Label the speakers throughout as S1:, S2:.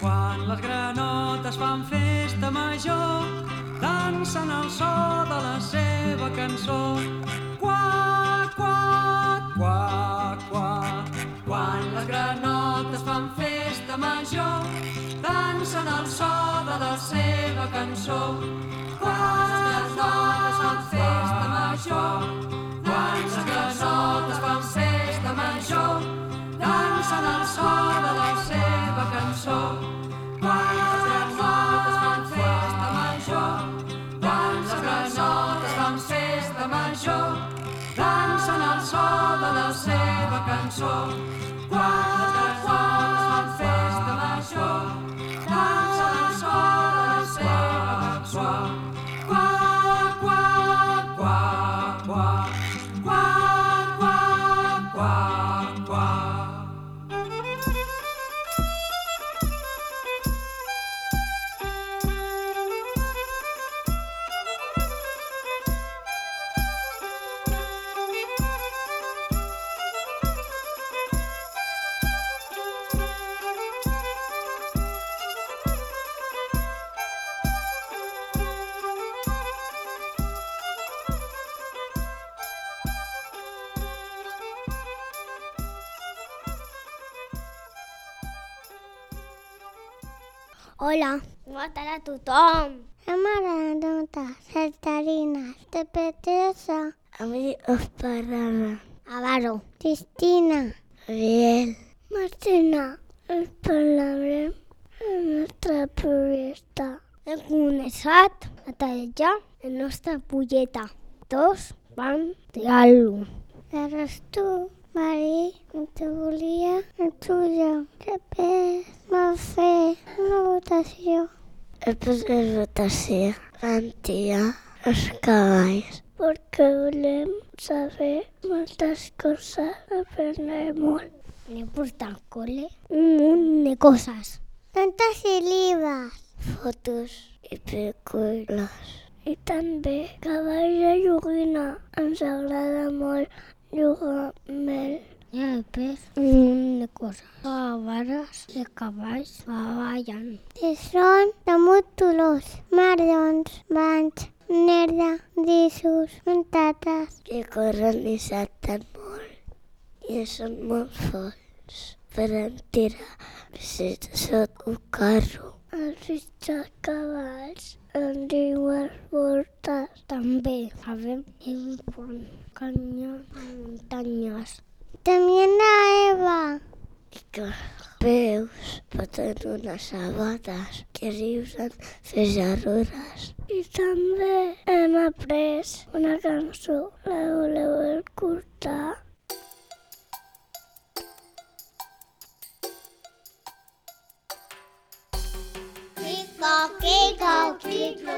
S1: Quan les granotes fan festa major, dansen al so de la seva cançó. Qua, qua, qua, qua. Quan les granotes fan festa major, dansen al so de la seva cançó. Quan les granotes fan festa major, soul.
S2: Hola, com estarà tothom?
S3: Som granota, saltarines, de Petresa,
S2: A mi us parlava
S3: Avaro, Cristina,
S2: Ariel.
S3: Martina. Us parlarem la nostra projecte.
S2: Hem començat a tallar la nostra polleta. Tots van tirar-lo.
S3: Eres tu, Marí, que te volia el tuyo. Després va fer una votació
S2: Després de votació van tirar els cavalls.
S3: perquè volem saber moltes coses, aprendre molt.
S2: Anem portar al col·le un munt de coses.
S3: Tantes i llibres.
S2: Fotos i pel·lícules.
S3: I també cavalls de joguina. Ens agrada molt jugar amb ell.
S2: Tenia pes mm. una cosa. A vares i cavalls
S3: ballen. són de mutulós, marrons, banys, nerda, dissos, muntates.
S2: Que corren i salten molt i són molt forts. Per entera, si sota un carro.
S3: Els mitjans cavalls en diuen voltes.
S2: També sabem que hi ha muntanyes
S3: també la Eva.
S2: I que peus poden unes sabates que riusen fer jarrures.
S3: I també hem après una cançó. La voleu escoltar?
S2: Kiko, Kiko, Kiko,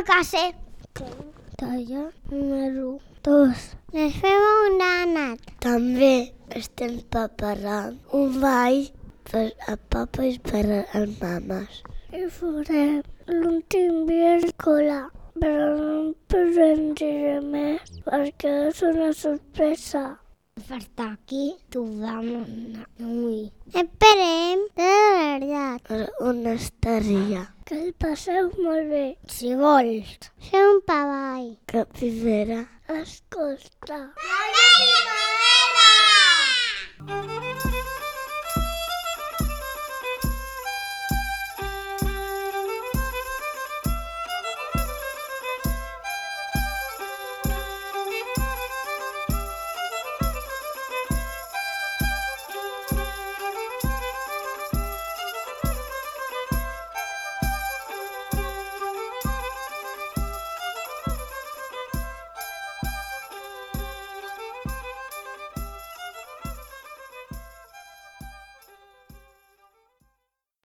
S2: que sé! Talla número 2.
S3: Les fem un ànat.
S2: També estem preparant un ball per a papes i per a les mames.
S3: I farem l'últim dia a l'escola. Però no en podem dir més perquè és una sorpresa.
S2: Per aquí trobam una ui. Esperem, de veritat.
S4: On estaria?
S2: Que el passeu molt bé. Si vols. Ser un pavall.
S4: Capivera.
S2: Escolta.
S3: La primavera!